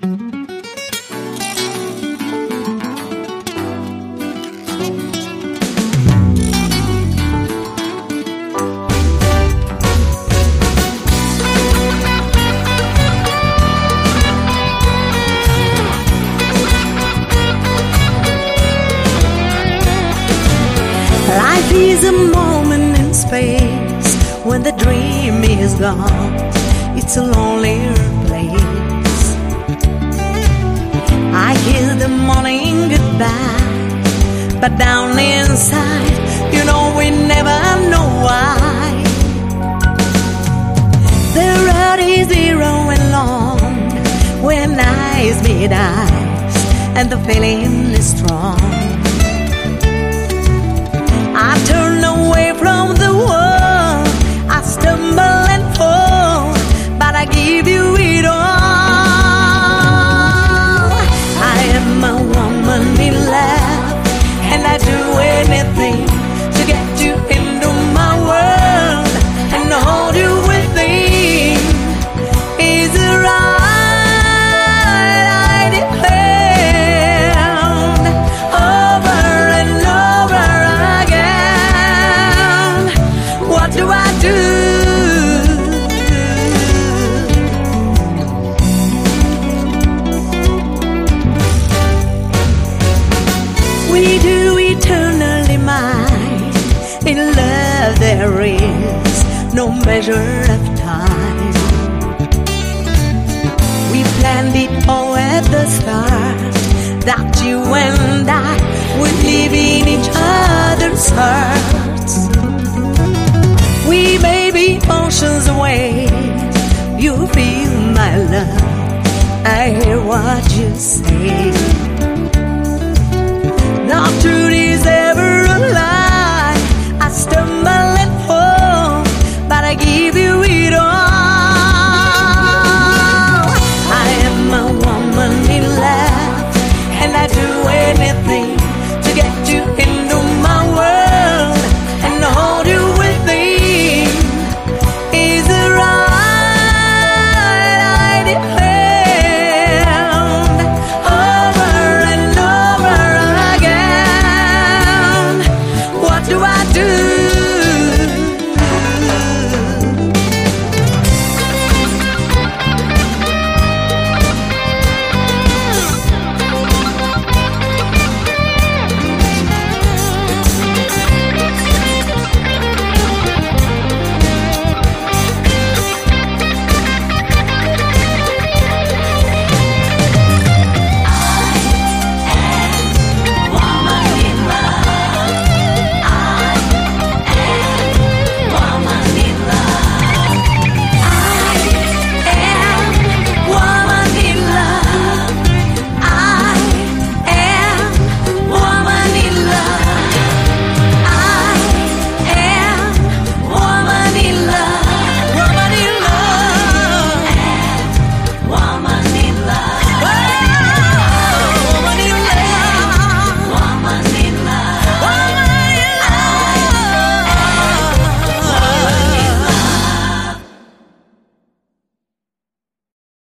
Life is a moment in space when the dream is gone. It's a lonelier place. I kiss the morning goodbye, but down inside, you know we never know why. The road is zero and long when eyes meet eyes, and the feeling is strong. I turn away from the world. What do I do? We do eternally mine. In love, there is no measure of time. My love. I hear what you say. No truth